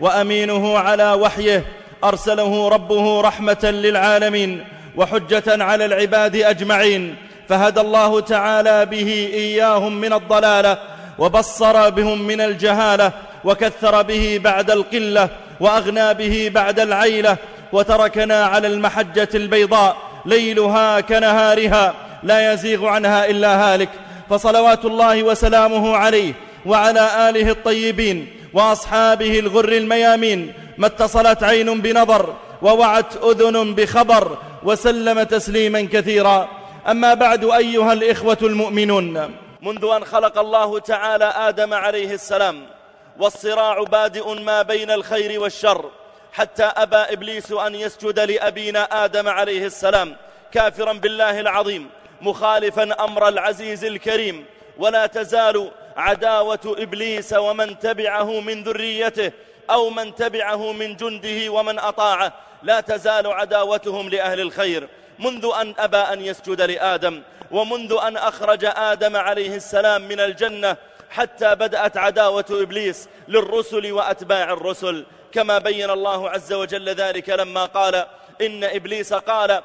وأمينه على وحيه أرسله ربه رحمة للعالمين وحجة على العباد أجمعين فهدى الله تعالى به إياهم من الضلالة وبصر بهم من الجهالة وكثر به بعد القلة وأغنى به بعد العيلة وتركنا على المحجة البيضاء ليلها كنهارها لا يزيغ عنها إلا هالك فصلوات الله وسلامه عليه وعلى آله الطيبين وأصحابه الغر الميامين ما اتصلت عين بنظر ووعت أذن بخبر وسلم تسليما كثيرا. أما بعد أيها الإخوة المؤمنون منذ أن خلق الله تعالى آدم عليه السلام والصراع بادئ ما بين الخير والشر حتى أبى إبليس أن يسجد لأبينا آدم عليه السلام كافرا بالله العظيم مخالفا أمر العزيز الكريم ولا تزال عداوة إبليس ومن تبعه من ذريته أو من تبعه من جنده ومن أطاعه. لا تزال عداوتهم لأهل الخير. منذ أن أبى أن يسجد لآدم ومنذ أن أخرج آدم عليه السلام من الجنة حتى بدأت عداوة إبليس للرسل وأتباع الرسل. كما بين الله عز وجل ذلك لما قال إن إبليس قال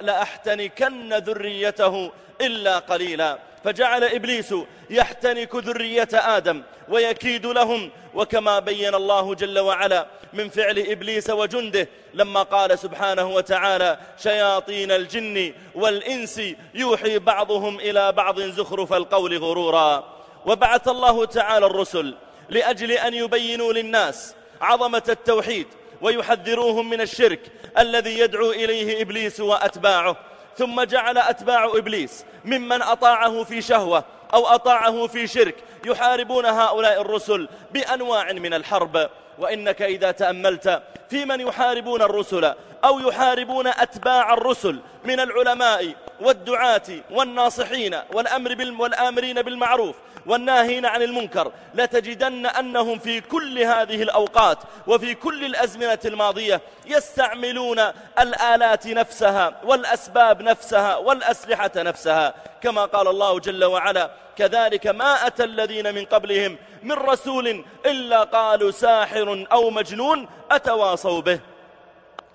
لأحتنكن ذريته إلا قليلا. فجعل إبليس يحتنك ذرية آدم ويكيد لهم وكما بين الله جل وعلا من فعل إبليس وجنده لما قال سبحانه وتعالى شياطين الجن والإنس يوحي بعضهم إلى بعض زخرف القول غرورا. وبعث الله تعالى الرسل لأجل أن يبينوا للناس عظمة التوحيد ويحذروهم من الشرك الذي يدعو إليه إبليس وأتباعه. ثم جعل أتباع إبليس ممن أطاعه في شهوة أو أطاعه في شرك يحاربون هؤلاء الرسل بأنواع من الحرب. وإنك إذا تأملت في من يحاربون الرسل أو يحاربون أتباع الرسل من العلماء والدعاة والناصحين والأمر والآمرين بالمعروف والناهين عن المنكر لتجدن أنهم في كل هذه الأوقات وفي كل الأزمنة الماضية يستعملون الآلات نفسها والأسباب نفسها والأسلحة نفسها. كما قال الله جل وعلا كذلك ما أتى الذين من قبلهم من رسول إلا قالوا ساحر أو مجنون أتواصوا به.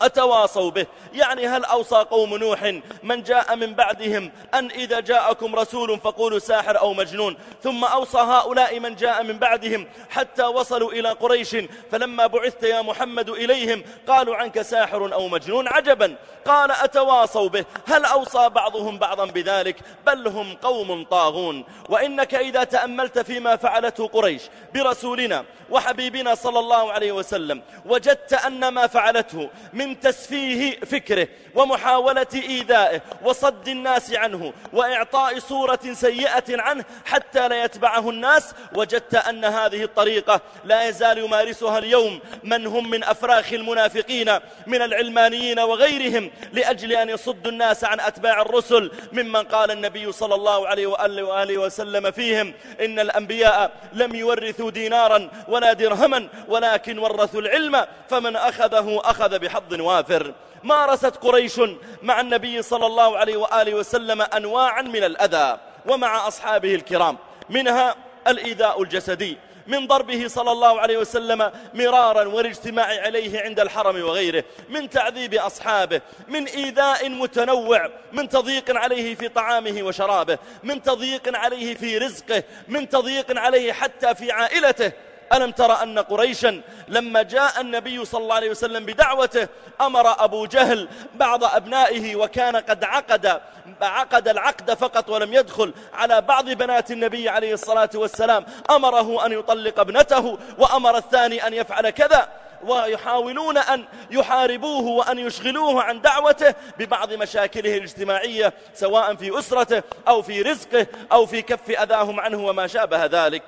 أتواصوا به. يعني هل أوصى قوم نوح من جاء من بعدهم أن إذا جاءكم رسول فقولوا ساحر أو مجنون ثم أوصى هؤلاء من جاء من بعدهم حتى وصلوا إلى قريش فلما بعثت يا محمد إليهم قالوا عنك ساحر أو مجنون عجبا. قال أتواصوا به. هل أوصى بعضهم بعضا بذلك؟ بل هم قوم طاغون. وإنك إذا تأملت فيما فعلته قريش برسولنا وحبيبنا صلى الله عليه وسلم وجدت أن ما فعلته من من تسفيه فكره ومحاولة إيذائه وصد الناس عنه وإعطاء صورة سيئة عنه حتى لا يتبعه الناس وجدت أن هذه الطريقة لا يزال يمارسها اليوم من هم من أفراخ المنافقين من العلمانيين وغيرهم لأجل أن يصدوا الناس عن أتباع الرسل ممن قال النبي صلى الله عليه وآله, وآله وسلم فيهم إن الأنبياء لم يورثوا دينارا ولا درهما ولكن ورثوا العلم فمن أخذه أخذ بحظ وافر. مارست قريش مع النبي صلى الله عليه وآله وسلم أنواعا من الأذى ومع أصحابه الكرام. منها الإيذاء الجسدي. من ضربه صلى الله عليه وسلم مرارا والاجتماع عليه عند الحرم وغيره. من تعذيب أصحابه. من إيذاء متنوع. من تضييق عليه في طعامه وشرابه. من تضييق عليه في رزقه. من تضييق عليه حتى في عائلته. ألم ترى أن قريشا لما جاء النبي صلى الله عليه وسلم بدعوته أمر أبو جهل بعض أبنائه وكان قد عقد عقد العقد فقط ولم يدخل على بعض بنات النبي عليه الصلاة والسلام. أمره أن يطلق ابنته وأمر الثاني أن يفعل كذا. ويحاولون أن يحاربوه وأن يشغلوه عن دعوته ببعض مشاكله الاجتماعية سواء في أسرته أو في رزقه أو في كف أذاهم عنه وما شابه ذلك.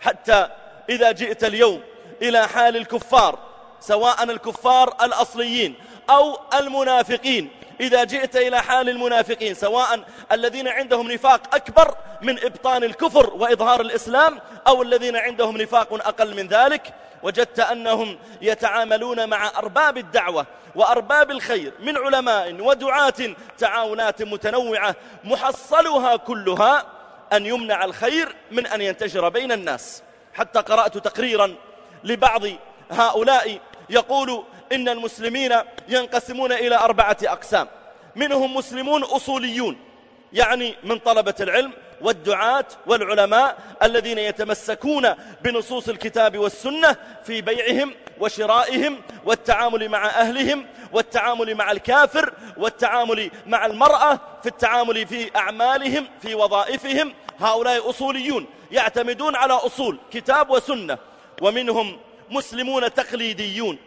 حتى إذا جئت اليوم إلى حال الكفار سواء الكفار الأصليين أو المنافقين إذا جئت إلى حال المنافقين سواء الذين عندهم نفاق أكبر من إبطان الكفر وإظهار الإسلام أو الذين عندهم نفاق أقل من ذلك وجدت أنهم يتعاملون مع أرباب الدعوة وأرباب الخير من علماء ودعاة تعاونات متنوعة محصلها كلها أن يمنع الخير من أن ينتشر بين الناس. حتى قرأت تقريرا لبعض هؤلاء يقول إن المسلمين ينقسمون إلى أربعة أقسام. منهم مسلمون أصوليون يعني من طلبة العلم والدعاة والعلماء الذين يتمسكون بنصوص الكتاب والسنة في بيعهم وشرائهم والتعامل مع أهلهم والتعامل مع الكافر والتعامل مع المرأة في التعامل في أعمالهم في وظائفهم هؤلاء أصوليون يعتمدون على أصول كتاب وسنة. ومنهم مسلمون تقليديون.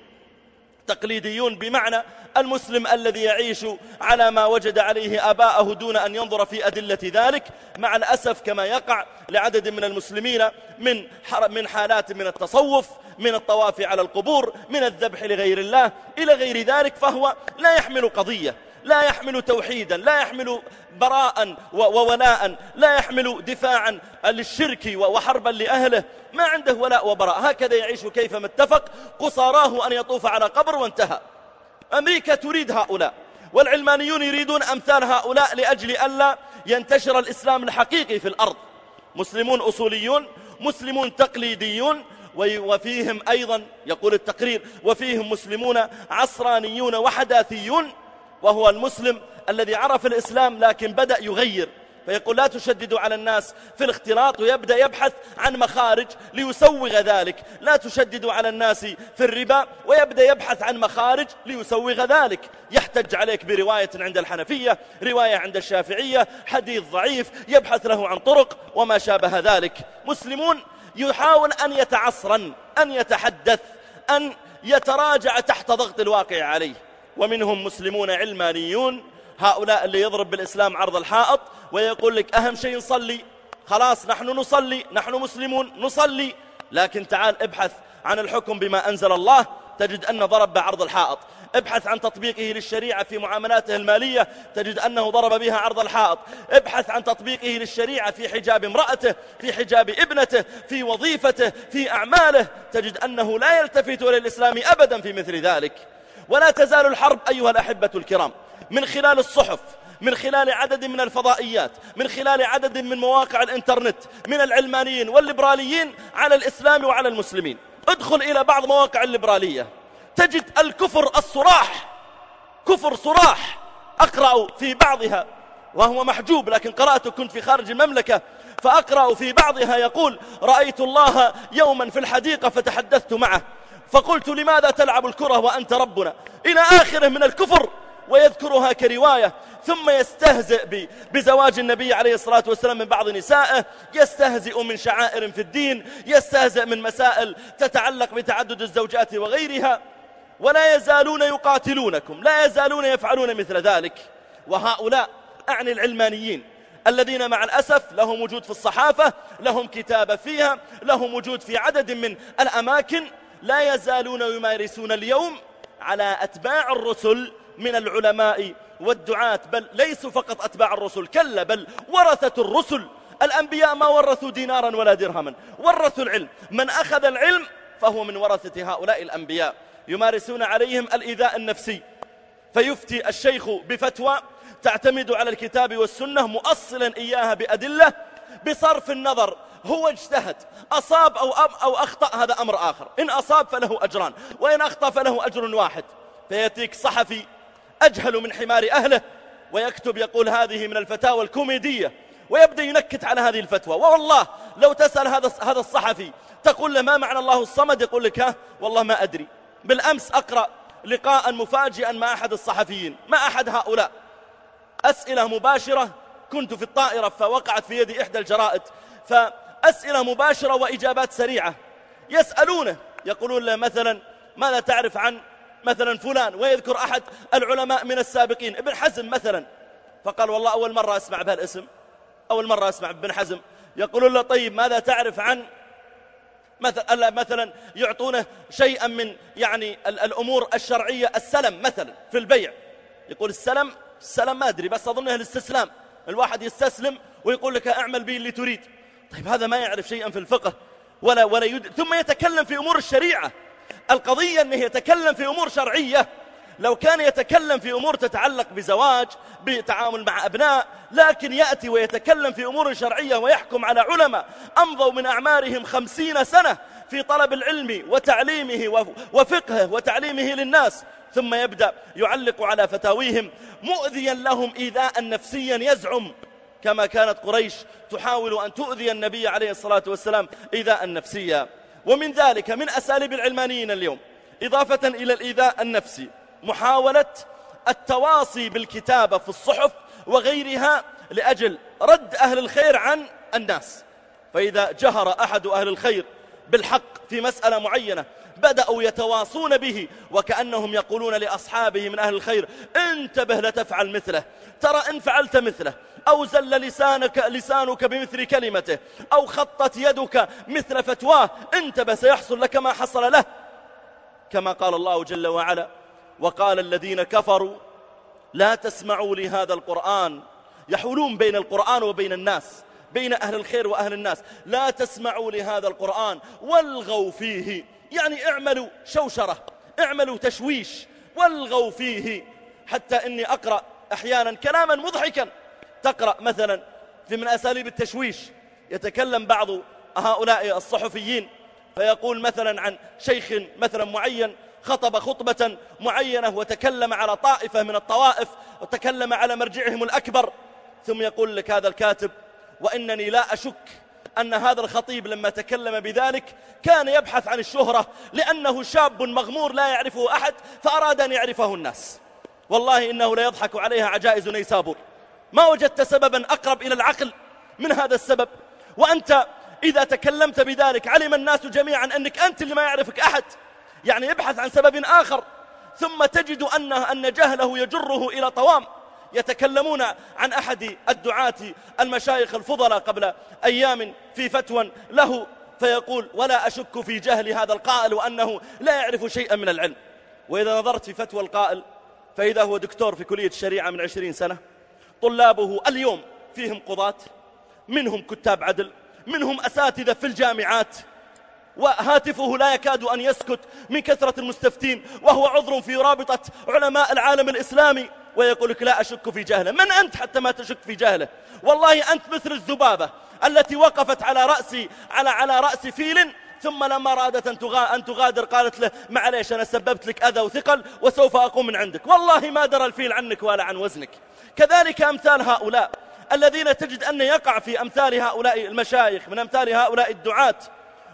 تقليديون بمعنى المسلم الذي يعيش على ما وجد عليه أباءه دون أن ينظر في أدلة ذلك. مع الأسف كما يقع لعدد من المسلمين من من حالات من التصوف من الطواف على القبور من الذبح لغير الله إلى غير ذلك فهو لا يحمل قضية. لا يحمل توحيدا لا يحمل براء وولاء لا يحمل دفاعا للشرك وحربا لأهله. ما عنده ولاء وبراء. هكذا يعيش كيفما اتفق. قصاراه أن يطوف على قبر وانتهى. أمريكا تريد هؤلاء. والعلمانيون يريدون أمثال هؤلاء لأجل ألا ينتشر الإسلام الحقيقي في الأرض. مسلمون أصوليون مسلمون تقليديون وفيهم أيضا يقول التقرير وفيهم مسلمون عصرانيون وحداثيون وهو المسلم الذي عرف الإسلام لكن بدأ يغير. فيقول لا تشددوا على الناس في الاختلاط ويبدأ يبحث عن مخارج ليسوغ ذلك. لا تشددوا على الناس في الربا ويبدأ يبحث عن مخارج ليسوغ ذلك. يحتج عليك برواية عند الحنفية رواية عند الشافعية حديث ضعيف يبحث له عن طرق وما شابه ذلك. مسلمون يحاول أن يتعصرا أن يتحدث أن يتراجع تحت ضغط الواقع عليه. ومنهم مسلمون علمانيون هؤلاء اللي يضرب بالإسلام عرض الحائط ويقول لك أهم شيء نصلي. خلاص نحن نصلي نحن مسلمون نصلي. لكن تعال ابحث عن الحكم بما أنزل الله تجد أن ضرب بعرض الحائط. ابحث عن تطبيقه للشريعة في معاملاته المالية تجد أنه ضرب بها عرض الحائط. ابحث عن تطبيقه للشريعة في حجاب امرأته في حجاب ابنته في وظيفته في أعماله. تجد أنه لا يلتفت للإسلام أبدا في مثل ذلك. ولا تزال الحرب أيها الأحبة الكرام من خلال الصحف من خلال عدد من الفضائيات من خلال عدد من مواقع الإنترنت من العلمانيين والليبراليين على الإسلام وعلى المسلمين. ادخل إلى بعض مواقع الليبرالية. تجد الكفر الصراح كفر صراح أقرأ في بعضها وهو محجوب لكن قرأته كنت في خارج المملكة فأقرأ في بعضها يقول رأيت الله يوما في الحديقة فتحدثت معه. فقلت لماذا تلعب الكرة وأنت ربنا؟ إلى آخره من الكفر ويذكرها كرواية. ثم يستهزئ بزواج النبي عليه الصلاة والسلام من بعض نسائه. يستهزئ من شعائر في الدين. يستهزئ من مسائل تتعلق بتعدد الزوجات وغيرها. ولا يزالون يقاتلونكم. لا يزالون يفعلون مثل ذلك. وهؤلاء أعني العلمانيين. الذين مع الأسف لهم وجود في الصحافة لهم كتابة فيها لهم وجود في عدد من الأماكن. لا يزالون يمارسون اليوم على أتباع الرسل من العلماء والدعاة بل ليسوا فقط أتباع الرسل كلا بل ورثة الرسل. الأنبياء ما ورثوا دينارا ولا درهما ورثوا العلم. من أخذ العلم فهو من ورثة هؤلاء الأنبياء. يمارسون عليهم الإيذاء النفسي. فيفتي الشيخ بفتوى تعتمد على الكتاب والسنة مؤصلا إياها بأدلة بصرف النظر هو اجتهد أصاب أو, أو أخطأ هذا أمر آخر. إن أصاب فله أجران وإن أخطأ فله أجر واحد. فيأتيك صحفي أجهل من حمار أهله ويكتب يقول هذه من الفتاوى الكوميدية ويبدأ ينكت على هذه الفتوى. والله لو تسأل هذا هذا الصحفي تقول له ما معنى الله الصمد؟ يقول لك ها والله ما أدري. بالأمس أقرأ لقاء مفاجئا مع أحد الصحفيين ما أحد هؤلاء. أسئلة مباشرة كنت في الطائرة فوقعت في يدي إحدى الجرائد. فأسئلة مباشرة وإجابات سريعة. يسألونه يقولون له مثلا ماذا تعرف عن مثلا فلان؟ ويذكر أحد العلماء من السابقين. ابن حزم مثلا. فقال والله أول مرة أسمع بهالاسم أول مرة أسمع ابن حزم. يقولون له طيب ماذا تعرف عن مثلا مثلا يعطونه شيئا من يعني الأمور الشرعية؟ السلم مثلا في البيع. يقول السلم؟ السلم ما أدري بس أظنه الاستسلام الواحد يستسلم ويقول لك أعمل به اللي تريد. طيب هذا ما يعرف شيئا في الفقه ولا ولا يد... ثم يتكلم في أمور الشريعة. القضية أنه يتكلم في أمور شرعية. لو كان يتكلم في أمور تتعلق بزواج بتعامل مع أبناء لكن يأتي ويتكلم في أمور شرعية ويحكم على علماء أمضوا من أعمارهم خمسين سنة في طلب العلم وتعليمه وفقهه وتعليمه للناس. ثم يبدأ يعلق على فتاويهم مؤذيا لهم إيذاء نفسيا يزعم. كما كانت قريش تحاول أن تؤذي النبي عليه الصلاة والسلام إيذاء نفسيا ومن ذلك من أساليب العلمانيين اليوم. إضافة إلى الإيذاء النفسي. محاولة التواصي بالكتابة في الصحف وغيرها لأجل رد أهل الخير عن الناس. فإذا جهر أحد أهل الخير بالحق في مسألة معينة بدأوا يتواصون به وكأنهم يقولون لأصحابه من أهل الخير انتبه لتفعل مثله ترى إن فعلت مثله. أو زل لسانك, لسانك بمثل كلمته أو خطت يدك مثل فتواه انتبه سيحصل لك ما حصل له. كما قال الله جل وعلا وقال الذين كفروا لا تسمعوا لهذا القرآن. يحولون بين القرآن وبين الناس بين أهل الخير وأهل الناس. لا تسمعوا لهذا القرآن والغوا فيه. يعني اعملوا شوشرة اعملوا تشويش والغوا فيه. حتى إني أقرأ أحيانا كلاما مضحكا. تقرأ مثلا في من أساليب التشويش. يتكلم بعض هؤلاء الصحفيين فيقول مثلا عن شيخ مثلا معين خطب خطبة معينة وتكلم على طائفة من الطوائف وتكلم على مرجعهم الأكبر. ثم يقول لك هذا الكاتب وإنني لا أشك أن هذا الخطيب لما تكلم بذلك كان يبحث عن الشهرة لأنه شاب مغمور لا يعرفه أحد فأراد أن يعرفه الناس. والله إنه لا يضحك عليها عجائز نيسابور. ما وجدت سببا أقرب إلى العقل من هذا السبب. وأنت إذا تكلمت بذلك علم الناس جميعا أنك أنت اللي ما يعرفك أحد. يعني ابحث عن سبب آخر. ثم تجد أن, أن جهله يجره إلى طوام. يتكلمون عن أحد الدعاة المشايخ الفضلاء قبل أيام في فتوى له. فيقول ولا أشك في جهل هذا القائل وأنه لا يعرف شيئا من العلم. وإذا نظرت في فتوى القائل فإذا هو دكتور في كلية الشريعة من عشرين سنة طلابه اليوم فيهم قضاة منهم كتاب عدل منهم أساتذة في الجامعات وهاتفه لا يكاد أن يسكت من كثرة المستفتين وهو عذر في رابطة علماء العالم الإسلامي ويقول لك لا أشك في جهله. من أنت حتى ما تشك في جهله؟ والله أنت مثل الذبابة التي وقفت على رأس على على رأس فيل ثم لما أرادت أن تغادر قالت له معليش أنا سببت لك أذى وثقل وسوف أقوم من عندك. والله ما درى الفيل عنك ولا عن وزنك. كذلك أمثال هؤلاء الذين تجد أن يقع في أمثال هؤلاء المشايخ من أمثال هؤلاء الدعاة.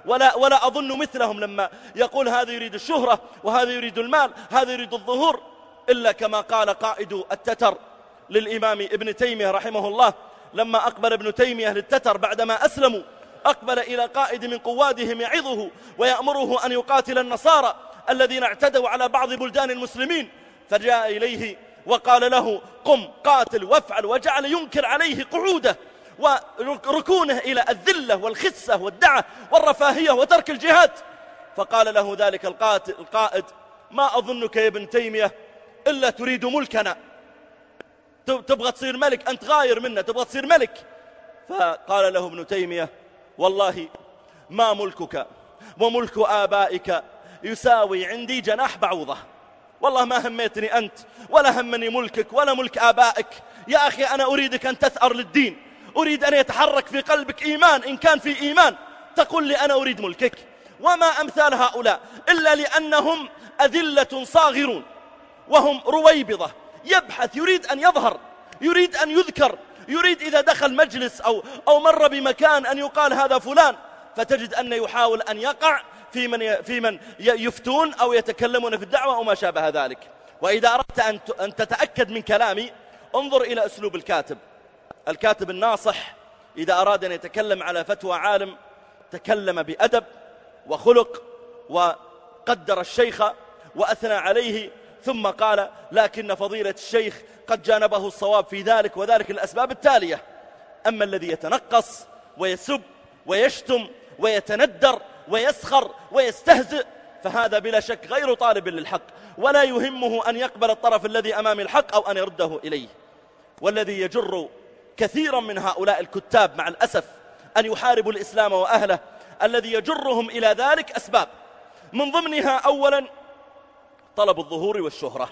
ولا, ولا أظن مثلهم لما يقول هذا يريد الشهرة وهذا يريد المال هذا يريد الظهور. إلا كما قال قائد التتر للإمام ابن تيمية رحمه الله لما أقبل ابن تيمية للتتر بعدما أسلموا أقبل إلى قائد من قوادهم يعظه ويأمره أن يقاتل النصارى الذين اعتدوا على بعض بلدان المسلمين. فجاء إليه وقال له قم قاتل وافعل وجعل ينكر عليه قعوده وركونه إلى الذلة والخسة والدعة والرفاهية وترك الجهاد. فقال له ذلك القائد ما أظنك يا ابن تيمية إلا تريد ملكنا. تبغى تصير ملك أنت غاير منا تبغى تصير ملك. فقال له ابن تيمية والله ما ملكك وملك آبائك يساوي عندي جناح بعوضة. والله ما هميتني أنت ولا همني ملكك ولا ملك آبائك. يا أخي أنا أريدك أن تثأر للدين. أريد أن يتحرك في قلبك إيمان إن كان في إيمان. تقول لي أنا أريد ملكك. وما أمثال هؤلاء إلا لأنهم أذلة صاغرون. وهم رويبضة. يبحث يريد أن يظهر يريد أن يذكر. يريد إذا دخل مجلس أو, أو مر بمكان أن يقال هذا فلان فتجد أن يحاول أن يقع في من, في من يفتون أو يتكلمون في الدعوة أو ما شابه ذلك. وإذا أردت أن تتأكد من كلامي انظر إلى أسلوب الكاتب. الكاتب الناصح إذا أراد أن يتكلم على فتوى عالم تكلم بأدب وخلق وقدر الشيخ وأثنى عليه ثم قال لكن فضيلة الشيخ قد جانبه الصواب في ذلك وذلك الأسباب التالية. أما الذي يتنقص ويسب ويشتم ويتندر ويسخر ويستهزئ فهذا بلا شك غير طالب للحق ولا يهمه أن يقبل الطرف الذي أمام الحق أو أن يرده إليه. والذي يجر كثيرا من هؤلاء الكتاب مع الأسف أن يحاربوا الإسلام وأهله الذي يجرهم إلى ذلك أسباب. من ضمنها أولا طلب الظهور والشهرة.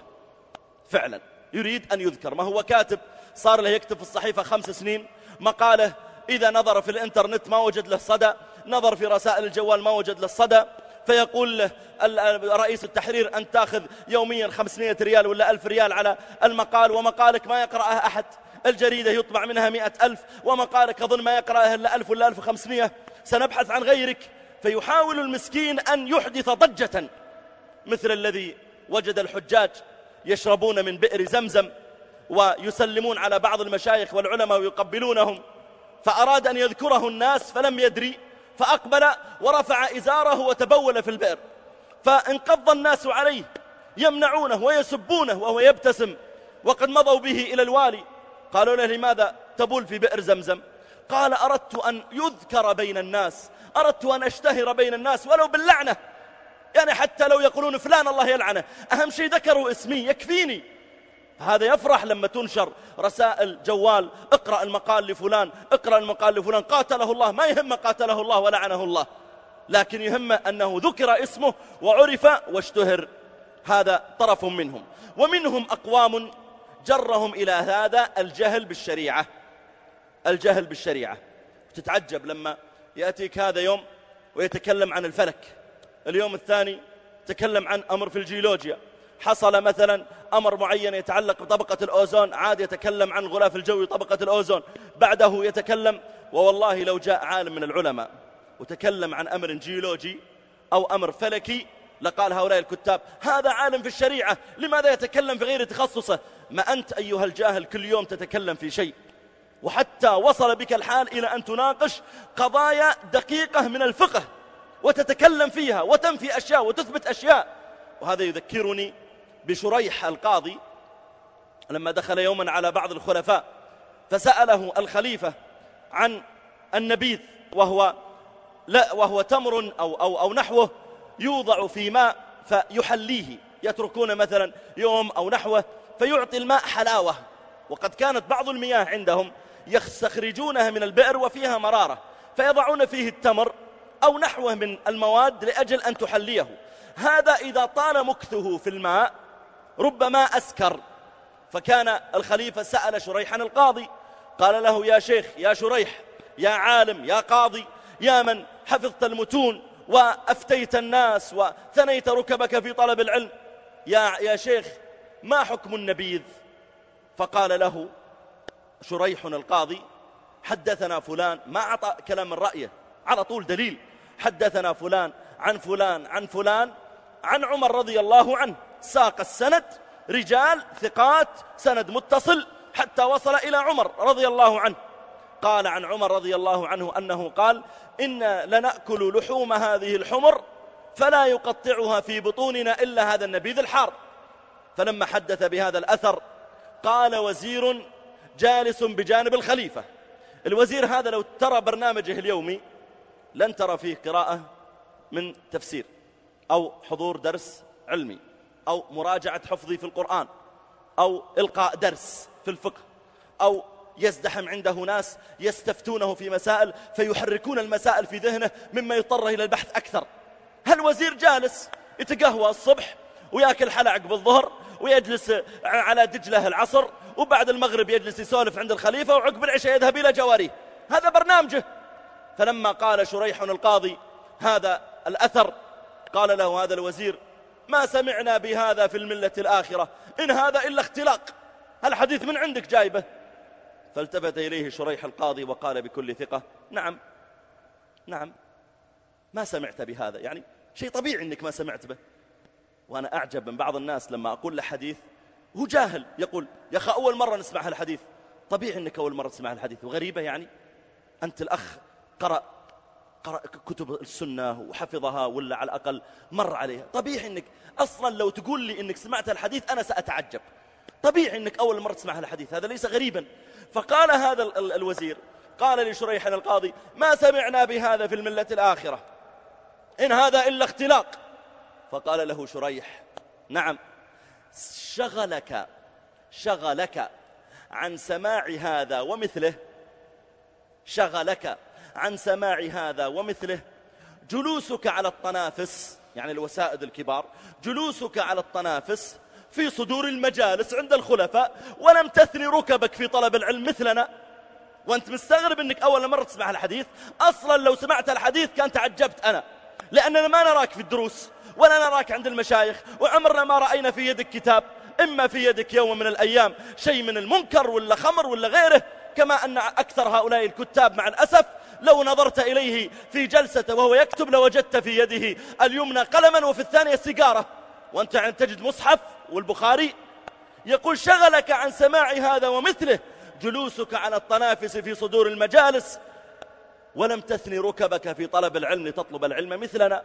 فعلا. يريد أن يذكر. ما هو كاتب صار له يكتب في الصحيفة خمس سنين. مقاله إذا نظر في الإنترنت ما وجد له صدى. نظر في رسائل الجوال ما وجد له صدى. فيقول له رئيس التحرير أن تأخذ يوميا 500 ريال ولا ألف ريال على المقال. ومقالك ما يقرأها أحد. الجريدة يطبع منها مئة ألف. ومقالك أظن ما يقرأها إلا ألف ولا ألف وخمسمية سنبحث عن غيرك. فيحاول المسكين أن يحدث ضجة مثل الذي وجد الحجاج يشربون من بئر زمزم ويسلمون على بعض المشايخ والعلماء ويقبلونهم فأراد أن يذكره الناس فلم يدري فأقبل ورفع إزاره وتبول في البئر فانقض الناس عليه يمنعونه ويسبونه وهو يبتسم وقد مضوا به إلى الوالي قالوا له لماذا تبول في بئر زمزم؟ قال أردت أن يذكر بين الناس أردت أن أشتهر بين الناس ولو باللعنة يعني حتى لو يقولون فلان الله يلعنه أهم شيء ذكروا اسمي يكفيني. هذا يفرح لما تنشر رسائل جوال اقرأ المقال لفلان اقرأ المقال لفلان قاتله الله ما يهم قاتله الله ولعنه الله. لكن يهم أنه ذكر اسمه وعرف واشتهر. هذا طرف منهم. ومنهم أقوام جرهم إلى هذا الجهل بالشريعة. الجهل بالشريعة. تتعجب لما يأتيك هذا يوم ويتكلم عن الفلك. اليوم الثاني تكلم عن أمر في الجيولوجيا. حصل مثلا أمر معين يتعلق بطبقة الأوزون عاد يتكلم عن غلاف الجوي طبقة الأوزون. بعده يتكلم ووالله لو جاء عالم من العلماء وتكلم عن أمر جيولوجي أو أمر فلكي لقال هؤلاء الكتاب هذا عالم في الشريعة لماذا يتكلم في غير تخصصه؟ ما أنت أيها الجاهل كل يوم تتكلم في شيء وحتى وصل بك الحال إلى أن تناقش قضايا دقيقة من الفقه. وتتكلم فيها وتنفي أشياء وتثبت أشياء. وهذا يذكرني بشريح القاضي لما دخل يوما على بعض الخلفاء فسأله الخليفة عن النبيذ وهو لا وهو تمر أو, أو, أو نحوه يوضع في ماء فيحليه. يتركون مثلا يوم أو نحوه فيعطي الماء حلاوة. وقد كانت بعض المياه عندهم يستخرجونها من البئر وفيها مرارة فيضعون فيه التمر أو نحوه من المواد لأجل أن تحليه. هذا إذا طال مكثه في الماء ربما أسكر. فكان الخليفة سأل شريحا القاضي قال له يا شيخ يا شريح يا عالم يا قاضي يا من حفظت المتون وأفتيت الناس وثنيت ركبك في طلب العلم. يا, يا شيخ ما حكم النبيذ؟ فقال له شريح القاضي حدثنا فلان ما أعطى كلام من رأيه على طول دليل. حدثنا فلان عن فلان عن فلان عن عمر رضي الله عنه. ساق السند رجال ثقات سند متصل حتى وصل إلى عمر رضي الله عنه. قال عن عمر رضي الله عنه أنه قال إن لنأكل لحوم هذه الحمر فلا يقطعها في بطوننا إلا هذا النبيذ الحار. فلما حدث بهذا الأثر قال وزير جالس بجانب الخليفة. الوزير هذا لو ترى برنامجه اليومي لن ترى فيه قراءة من تفسير أو حضور درس علمي أو مراجعة حفظي في القرآن أو إلقاء درس في الفقه أو يزدحم عنده ناس يستفتونه في مسائل فيحركون المسائل في ذهنه مما يضطر إلى البحث أكثر. هل وزير جالس يتقهوى الصبح وياكل حلع بالظهر ويجلس على دجله العصر وبعد المغرب يجلس يسولف عند الخليفة وعقب العشاء يذهب إلى جواريه؟ هذا برنامجه. فلما قال شريح القاضي هذا الأثر قال له هذا الوزير ما سمعنا بهذا في الملة الآخرة إن هذا إلا اختلاق الحديث من عندك جايبه. فالتفت إليه شريح القاضي وقال بكل ثقة نعم نعم ما سمعت بهذا يعني شيء طبيعي أنك ما سمعت به. وأنا أعجب من بعض الناس لما أقول له حديث هو جاهل يقول يا أخي أول مرة نسمع هالحديث. طبيعي أنك أول مرة تسمع الحديث وغريبة يعني. أنت الأخ قرأ قرأ كتب السنة وحفظها ولا على الأقل مر عليها. طبيعي أنك أصلا لو تقول لي أنك سمعت الحديث أنا سأتعجب. طبيعي أنك أول مرة تسمع الحديث هذا ليس غريبا. فقال هذا الوزير قال لشريح القاضي ما سمعنا بهذا في الملة الآخرة إن هذا إلا اختلاق. فقال له شريح نعم شغلك شغلك عن سماع هذا ومثله شغلك عن سماع هذا ومثله. جلوسك على الطنافس يعني الوسائد الكبار جلوسك على الطنافس في صدور المجالس عند الخلفاء ولم تثني ركبك في طلب العلم مثلنا. وأنت مستغرب إنك أول مرة تسمع الحديث. أصلا لو سمعت الحديث كان تعجبت أنا لأننا ما نراك في الدروس ولا نراك عند المشايخ وعمرنا ما رأينا في يدك كتاب. إما في يدك يوم من الأيام شيء من المنكر ولا خمر ولا غيره كما أن أكثر هؤلاء الكتاب مع الأسف لو نظرت إليه في جلسة وهو يكتب لوجدت في يده اليمنى قلما وفي الثانية سيجارة وأنت يعني تجد مصحف والبخاري يقول شغلك عن سماع هذا ومثله جلوسك على الطنافس في صدور المجالس ولم تثني ركبك في طلب العلم تطلب العلم مثلنا.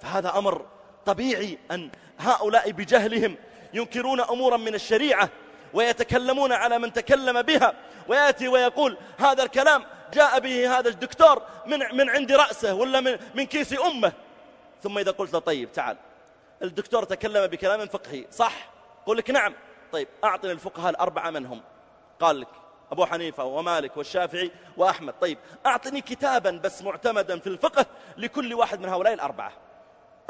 فهذا أمر طبيعي أن هؤلاء بجهلهم ينكرون أمورا من الشريعة ويتكلمون على من تكلم بها. ويأتي ويقول هذا الكلام جاء به هذا الدكتور من, من عند رأسه ولا من, من كيس أمه. ثم إذا قلت له طيب تعال. الدكتور تكلم بكلام فقهي صح؟ قل لك نعم. طيب أعطني الفقهاء الأربعة من هم قال لك أبو حنيفة ومالك والشافعي وأحمد. طيب أعطني كتابا بس معتمدا في الفقه لكل واحد من هؤلاء الأربعة.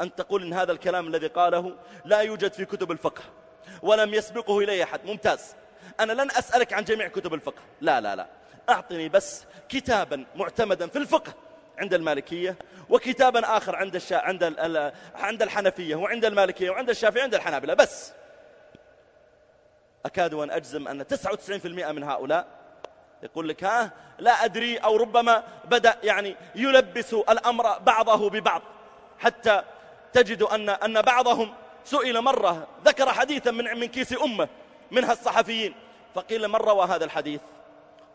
أن تقول إن هذا الكلام الذي قاله لا يوجد في كتب الفقه ولم يسبقه إليه أحد. ممتاز. أنا لن أسألك عن جميع كتب الفقه. لا لا لا. أعطني بس كتابا معتمدا في الفقه عند المالكية وكتابا آخر عند الشا... عند ال... عند الحنفية وعند المالكية وعند الشافعية وعند الحنابلة. بس أكاد أن أجزم أن 99% من هؤلاء يقول لك ها لا أدري أو ربما بدأ يعني يلبس الأمر بعضه ببعض حتى تجد أن, أن بعضهم سئل مرة ذكر حديثا من, من كيس أمه منها الصحفيين فقيل من روى هذا الحديث؟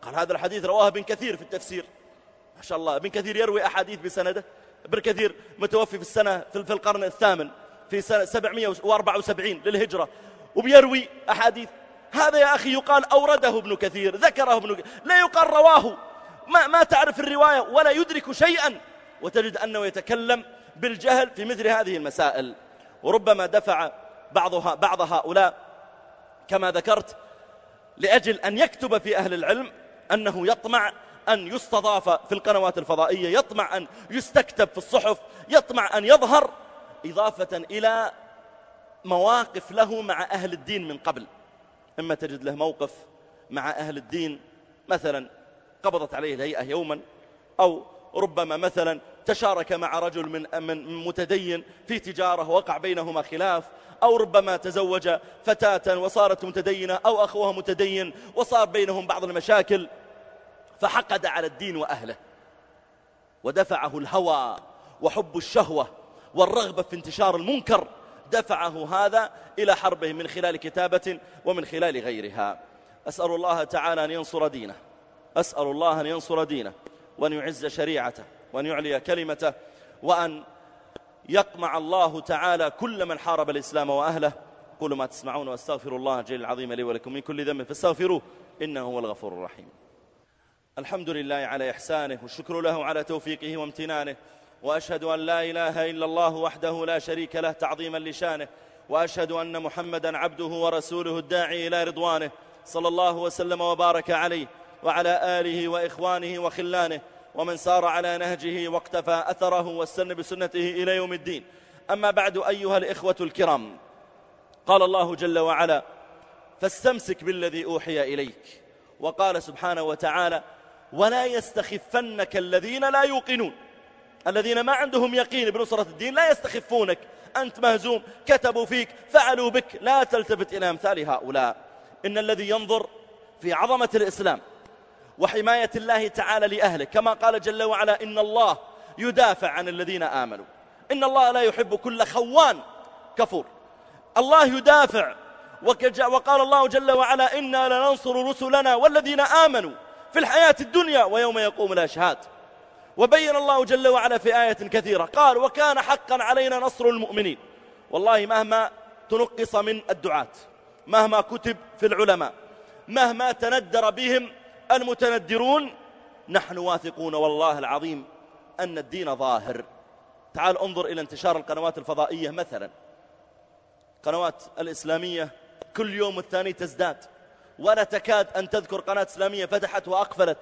قال هذا الحديث رواه ابن كثير في التفسير. ما شاء الله. ابن كثير يروي أحاديث بسنده. ابن كثير متوفي في السنة في القرن الثامن في سنة 774 للهجرة. وبيروي أحاديث. هذا يا أخي يقال أورده ابن كثير ذكره ابن كثير لا يقال رواه. ما, ما تعرف الرواية ولا يدرك شيئا. وتجد أنه يتكلم بالجهل في مثل هذه المسائل. وربما دفع بعضها بعض هؤلاء كما ذكرت لأجل أن يكتب في أهل العلم أنه يطمع أن يستضاف في القنوات الفضائية يطمع أن يستكتب في الصحف يطمع أن يظهر إضافة إلى مواقف له مع أهل الدين من قبل. إما تجد له موقف مع أهل الدين مثلا قبضت عليه الهيئة يوما أو ربما مثلا تشارك مع رجل من من متدين في تجارة وقع بينهما خلاف أو ربما تزوج فتاة وصارت متدينة أو أخوها متدين وصار بينهم بعض المشاكل. فحقد على الدين وأهله ودفعه الهوى وحب الشهوة والرغبة في انتشار المنكر دفعه هذا إلى حربه من خلال كتابة ومن خلال غيرها. أسأل الله تعالى أن ينصر دينه. أسأل الله أن ينصر دينه وأن يعز شريعته وأن يعلي كلمته وأن يقمع الله تعالى كل من حارب الإسلام وأهله. قولوا ما تسمعون وأستغفر الله الجليل العظيم لي ولكم من كل ذنب فاستغفروه إنه هو الغفور الرحيم. الحمد لله على إحسانه والشكر له على توفيقه وامتنانه وأشهد أن لا إله إلا الله وحده لا شريك له تعظيما لشانه وأشهد أن محمدا عبده ورسوله الداعي إلى رضوانه صلى الله وسلم وبارك عليه وعلى آله وإخوانه وخلانه ومن سار على نهجه واقتفى أثره واستنى بسنته إلى يوم الدين. أما بعد أيها الإخوة الكرام قال الله جل وعلا فاستمسك بالذي أوحي إليك. وقال سبحانه وتعالى ولا يستخفنك الذين لا يوقنون. الذين ما عندهم يقين بنصرة الدين لا يستخفونك. أنت مهزوم كتبوا فيك فعلوا بك. لا تلتفت إلى أمثال هؤلاء. إن الذي ينظر في عظمة الإسلام وحماية الله تعالى لأهله كما قال جل وعلا إن الله يدافع عن الذين آمنوا. إن الله لا يحب كل خوان كفور. الله يدافع. وقال الله جل وعلا إنا لننصر رسلنا والذين آمنوا. في الحياة الدنيا ويوم يقوم الأشهاد وبين الله جل وعلا في آية كثيرة. قال وكان حقا علينا نصر المؤمنين. والله مهما تنقص من الدعاة مهما كتب في العلماء مهما تندر بهم المتندرون نحن واثقون والله العظيم أن الدين ظاهر. تعال انظر إلى انتشار القنوات الفضائية مثلا. قنوات الإسلامية كل يوم الثاني تزداد. ولا تكاد أن تذكر قناة إسلامية فتحت وأقفلت.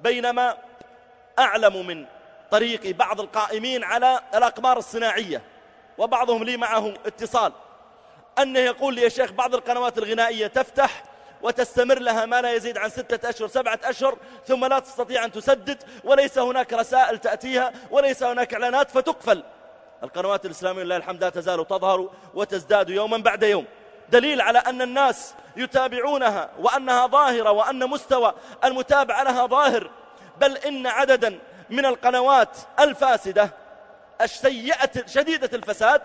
بينما أعلم من طريق بعض القائمين على الأقمار الصناعية وبعضهم لي معه اتصال أنه يقول لي يا شيخ بعض القنوات الغنائية تفتح وتستمر لها ما لا يزيد عن ستة أشهر سبعة أشهر ثم لا تستطيع أن تسدد وليس هناك رسائل تأتيها وليس هناك إعلانات فتقفل. القنوات الإسلامية لله الحمد لا تزال تظهر وتزداد يوما بعد يوم. دليل على أن الناس يتابعونها وأنها ظاهرة وأن مستوى المتابعة لها ظاهر. بل إن عددا من القنوات الفاسدة السيئة شديدة الفساد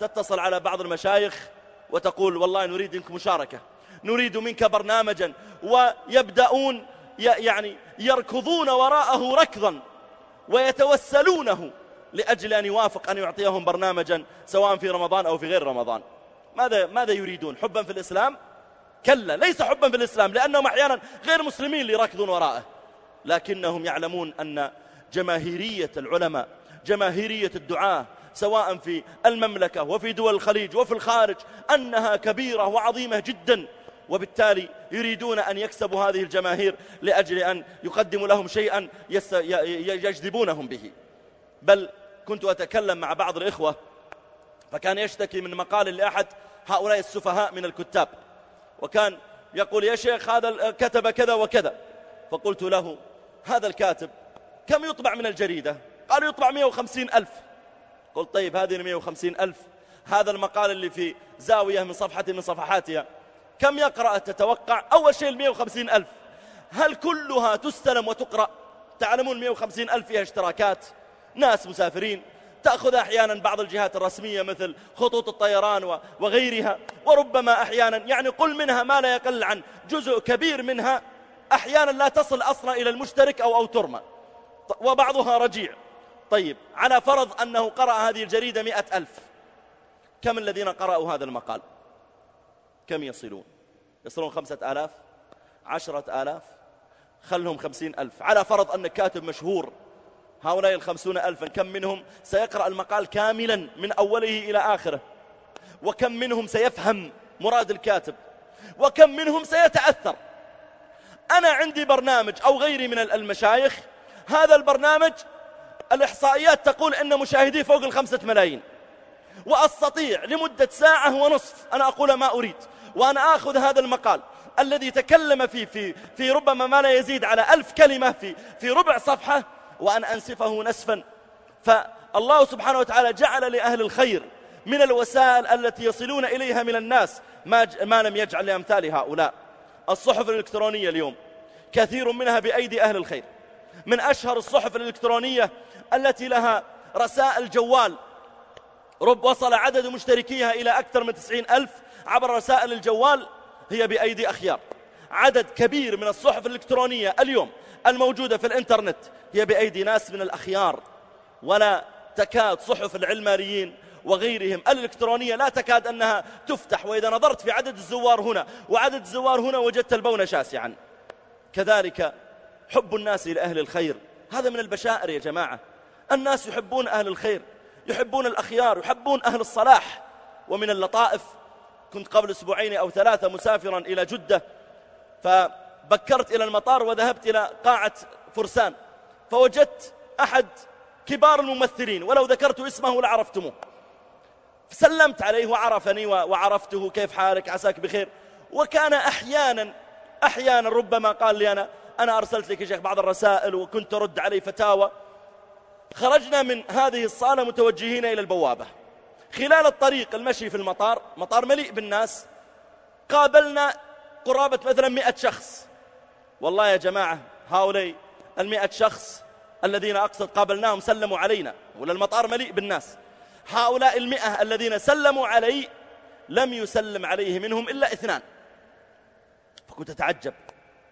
تتصل على بعض المشايخ وتقول والله نريد منك مشاركة نريد منك برنامجا ويبدأون يعني يركضون وراءه ركضا ويتوسلونه لأجل أن يوافق أن يعطيهم برنامجا سواء في رمضان أو في غير رمضان. ماذا, ماذا يريدون؟ حبا في الإسلام؟ كلا ليس حبا في الإسلام لأنهم أحيانا غير مسلمين اللي يركضون وراءه. لكنهم يعلمون أن جماهيرية العلماء جماهيرية الدعاة سواء في المملكة وفي دول الخليج وفي الخارج أنها كبيرة وعظيمة جدا. وبالتالي يريدون أن يكسبوا هذه الجماهير لأجل أن يقدموا لهم شيئا يجذبونهم به. بل كنت أتكلم مع بعض الإخوة فكان يشتكي من مقال لأحد هؤلاء السفهاء من الكتاب. وكان يقول يا شيخ هذا كتب كذا وكذا. فقلت له هذا الكاتب كم يطبع من الجريدة؟ قالوا يطبع 150 ألف. قلت طيب هذه 150 ألف هذا المقال اللي في زاوية من صفحة من صفحاتها كم يقرأ؟ تتوقع أول شيء 150 ألف. هل كلها تستلم وتقرأ؟ تعلمون 150 ألف فيها اشتراكات ناس مسافرين تأخذ أحيانا بعض الجهات الرسمية مثل خطوط الطيران وغيرها وربما أحيانا يعني قل منها ما لا يقل عن جزء كبير منها أحيانا لا تصل أصلا إلى المشترك أو, أو ترمى. وبعضها رجيع. طيب على فرض أنه قرأ هذه الجريدة مئة ألف كم الذين قرأوا هذا المقال؟ كم يصلون؟ يصلون خمسة آلاف عشرة آلاف خلهم خمسين ألف. على فرض أن كاتب مشهور هؤلاء الخمسون ألفا. كم منهم سيقرأ المقال كاملا من أوله إلى آخره؟ وكم منهم سيفهم مراد الكاتب؟ وكم منهم سيتأثر؟ أنا عندي برنامج أو غيري من المشايخ هذا البرنامج الإحصائيات تقول أن مشاهديه فوق الخمسة ملايين. وأستطيع لمدة ساعة ونصف أنا أقول ما أريد وأنا آخذ هذا المقال الذي تكلم فيه في, في ربما ما لا يزيد على ألف كلمة في, في ربع صفحة وأن أنسفه نسفا. فالله سبحانه وتعالى جعل لأهل الخير من الوسائل التي يصلون إليها من الناس ما, ما لم يجعل لأمثال هؤلاء. الصحف الإلكترونية اليوم كثير منها بأيدي أهل الخير. من أشهر الصحف الإلكترونية التي لها رسائل جوال. رب وصل عدد مشتركيها إلى أكثر من تسعين ألف عبر رسائل الجوال هي بأيدي أخيار. عدد كبير من الصحف الإلكترونية اليوم الموجودة في الإنترنت هي بأيدي ناس من الأخيار ولا تكاد صحف العلمانيين وغيرهم الإلكترونية لا تكاد أنها تفتح وإذا نظرت في عدد الزوار هنا وعدد الزوار هنا وجدت البون شاسعا. كذلك حب الناس إلى أهل الخير. هذا من البشائر يا جماعة. الناس يحبون أهل الخير يحبون الأخيار يحبون أهل الصلاح. ومن اللطائف كنت قبل أسبوعين أو ثلاثة مسافرا إلى جدة فبكرت إلى المطار وذهبت إلى قاعة فرسان فوجدت أحد كبار الممثلين ولو ذكرت اسمه لعرفتموه. سلمت عليه وعرفني وعرفته كيف حالك عساك بخير. وكان أحيانا أحيانا ربما قال لي أنا أنا أرسلت لك يا شيخ بعض الرسائل وكنت ترد علي فتاوى. خرجنا من هذه الصالة متوجهين إلى البوابة. خلال الطريق المشي في المطار مطار مليء بالناس قابلنا قرابة مثلا مئة شخص. والله يا جماعة هؤلاء المئة شخص الذين أقصد قابلناهم سلموا علينا ولا المطار مليء بالناس. هؤلاء المئة الذين سلموا علي لم يسلم عليه منهم إلا اثنان. فكنت أتعجب.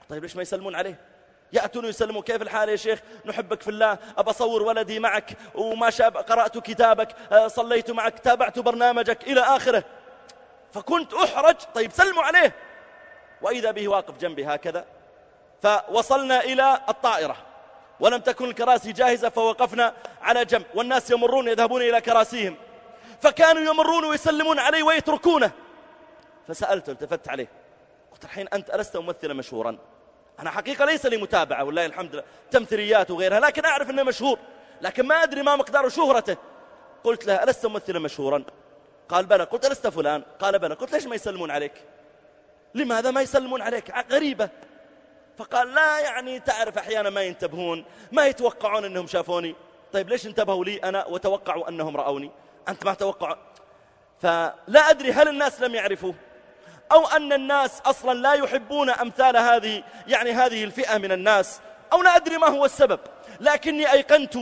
طيب ليش ما يسلمون عليه؟ يأتون يسلموا كيف الحال يا شيخ؟ نحبك في الله أبى أصور ولدي معك وما شاب قرأت كتابك آه، صليت معك تابعت برنامجك إلى آخره. فكنت أحرج. طيب سلموا عليه. وإذا به واقف جنبي هكذا. فوصلنا إلى الطائرة. ولم تكن الكراسي جاهزة فوقفنا على جنب. والناس يمرون يذهبون إلى كراسيهم. فكانوا يمرون ويسلمون عليه ويتركونه. فسألته التفت عليه. قلت الحين أنت ألست ممثلا مشهورا؟ أنا حقيقة ليس لي متابعة والله الحمد لله. تمثيليات وغيرها لكن أعرف أنه مشهور. لكن ما أدري ما مقدار شهرته. قلت له ألست ممثلا مشهورا؟ قال بلى. قلت ألست فلان؟ قال بلى. قلت ليش ما يسلمون عليك؟ لماذا ما يسلمون عليك؟ غريبة. فقال لا يعني تعرف أحيانا ما ينتبهون ما يتوقعون أنهم شافوني. طيب ليش انتبهوا لي أنا وتوقعوا أنهم رأوني؟ أنت ما توقع. فلا أدري هل الناس لم يعرفوا أو أن الناس أصلا لا يحبون أمثال هذه يعني هذه الفئة من الناس أو لا أدري ما هو السبب. لكني أيقنت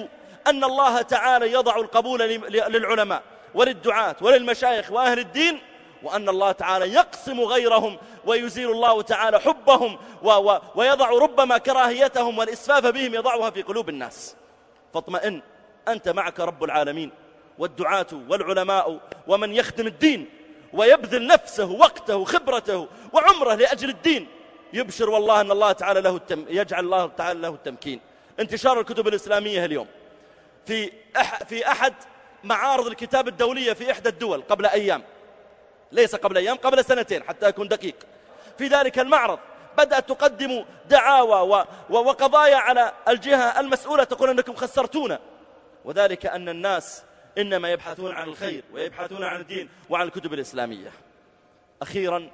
أن الله تعالى يضع القبول للعلماء وللدعاة وللمشايخ وأهل الدين وأن الله تعالى يقسم غيرهم ويزيل الله تعالى حبهم و و ويضع ربما كراهيتهم والإسفاف بهم يضعها في قلوب الناس. فاطمئن أنت معك رب العالمين والدعاة والعلماء ومن يخدم الدين ويبذل نفسه وقته خبرته وعمره لأجل الدين. يبشر والله أن الله تعالى له التم يجعل الله تعالى له التمكين. انتشار الكتب الإسلامية اليوم. في أح في أحد معارض الكتاب الدولية في إحدى الدول قبل أيام. ليس قبل أيام قبل سنتين حتى أكون دقيق. في ذلك المعرض بدأت تقدم دعاوى وقضايا على الجهة المسؤولة تقول أنكم خسرتونا. وذلك أن الناس إنما يبحثون عن الخير ويبحثون عن الدين وعن الكتب الإسلامية. أخيرا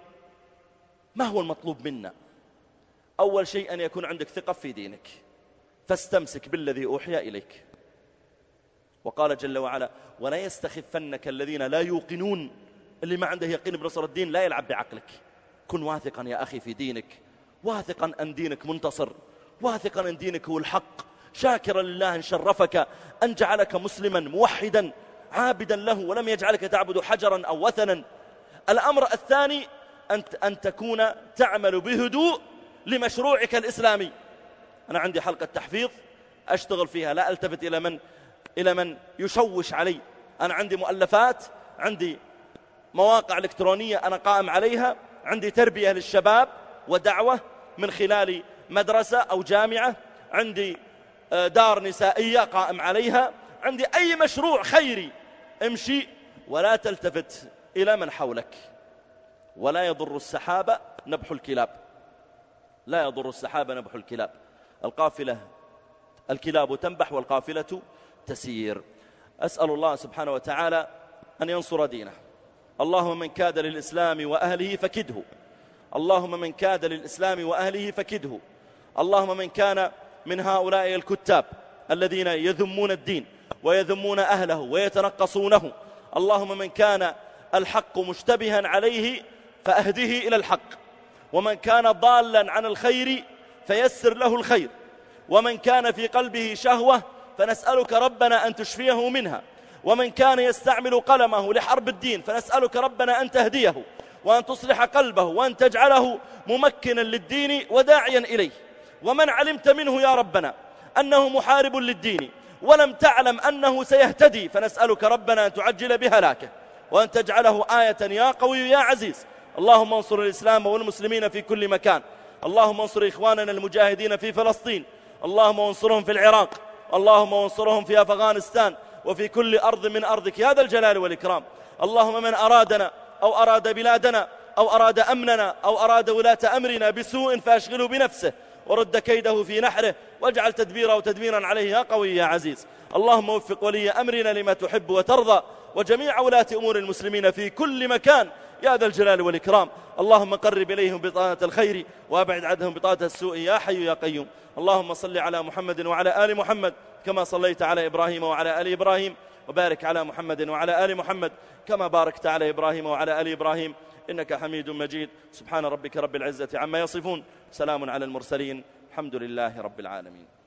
ما هو المطلوب منا؟ أول شيء أن يكون عندك ثقة في دينك. فاستمسك بالذي أوحي إليك. وقال جل وعلا ولا يستخفنك الذين لا يوقنون اللي ما عنده يقين بنصر الدين لا يلعب بعقلك. كن واثقا يا أخي في دينك. واثقا أن دينك منتصر. واثقا أن دينك هو الحق. شاكرا لله أن شرفك أن جعلك مسلما موحدا عابدا له ولم يجعلك تعبد حجرا أو وثنا. الأمر الثاني أن, أن تكون تعمل بهدوء لمشروعك الإسلامي. أنا عندي حلقة تحفيظ أشتغل فيها لا ألتفت إلى من, إلى من يشوش علي. أنا عندي مؤلفات عندي مواقع إلكترونية أنا قائم عليها. عندي تربية للشباب ودعوة من خلال مدرسة أو جامعة. عندي آه، دار نسائية قائم عليها. عندي أي مشروع خيري امشي ولا تلتفت إلى من حولك. ولا يضر السحابة نبح الكلاب. لا يضر السحابة نبح الكلاب. القافلة الكلاب تنبح والقافلة تسير. أسأل الله سبحانه وتعالى أن ينصر دينه. اللهم من كاد للإسلام وأهله فكده. اللهم من كاد للإسلام وأهله فكده. اللهم من كان من هؤلاء الكتاب الذين يذمون الدين ويذمون أهله ويتنقصونه. اللهم من كان الحق مشتبها عليه فأهده إلى الحق. ومن كان ضالا عن الخير فيسر له الخير. ومن كان في قلبه شهوة فنسألك ربنا أن تشفيه منها. ومن كان يستعمل قلمه لحرب الدين فنسألك ربنا أن تهديه وأن تصلح قلبه وأن تجعله ممكنا للدين وداعيا إليه. ومن علمت منه يا ربنا أنه محارب للدين ولم تعلم أنه سيهتدي فنسألك ربنا أن تعجل بهلاكه وأن تجعله آية يا قوي يا عزيز. اللهم انصر الإسلام والمسلمين في كل مكان. اللهم انصر إخواننا المجاهدين في فلسطين. اللهم انصرهم في العراق. اللهم انصرهم في أفغانستان. وفي كل أرض من أرضك. يا ذا الجلال والإكرام. اللهم من أرادنا أو أراد بلادنا أو أراد أمننا أو أراد ولاة أمرنا بسوء فأشغله بنفسه ورد كيده في نحره واجعل تدبيره وتدميرا عليه يا قوي يا عزيز. اللهم وفق ولي أمرنا لما تحب وترضى وجميع ولاة أمور المسلمين في كل مكان. يا ذا الجلال والإكرام. اللهم قرب إليهم بطانة الخير وأبعد عنهم بطانة السوء يا حي يا قيوم. اللهم صل على محمد وعلى آل محمد كما صليت على إبراهيم وعلى آل إبراهيم وبارك على محمد وعلى آل محمد كما باركت على إبراهيم وعلى آل إبراهيم. إنك حميد مجيد. سبحان ربك رب العزة عما يصفون. سلام على المرسلين. الحمد لله رب العالمين.